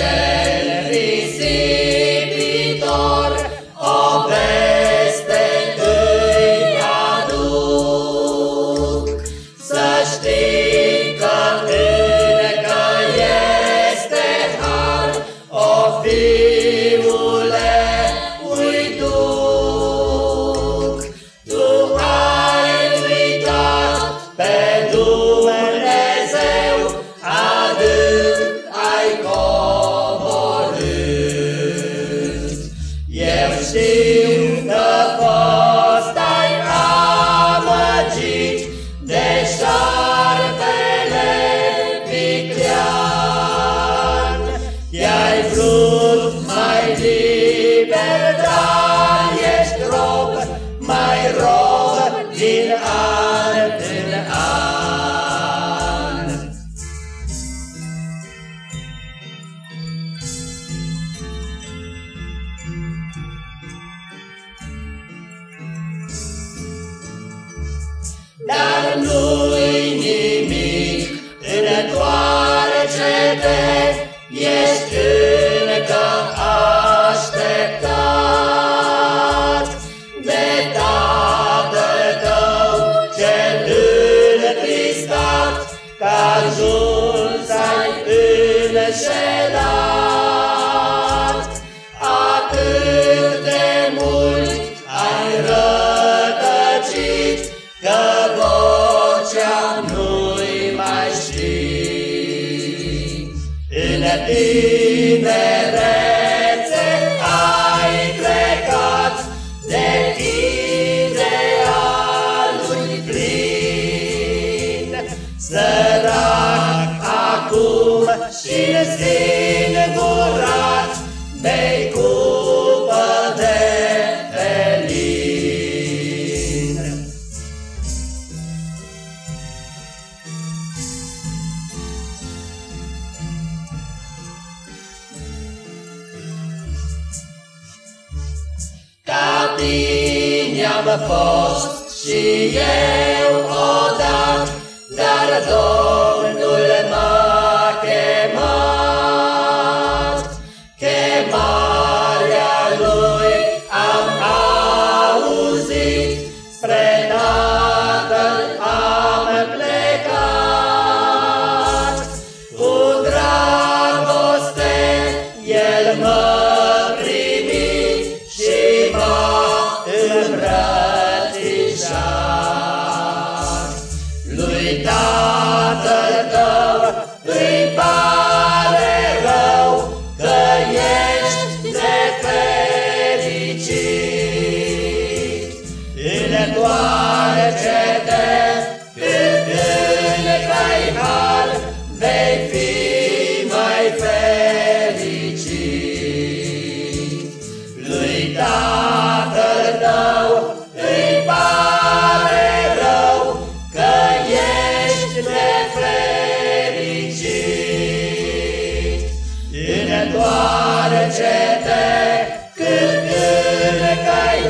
Yeah. Eu tinerețe ai plecat de idealuri plin, sărac acum și singurat, am fost și eu odată, dar Domnul m-a chemat. Chemarea Lui am auzit, spre Tatăl am plecat. Cu dragoste El mă primi și m-a îmbrăcat sat. Lui tatăl tău îi pare rău că ești nefericit. Întoarce-te cât în cai hal vei fi mai fericit. Lui tatăl tău Întoarce-te cât încă-i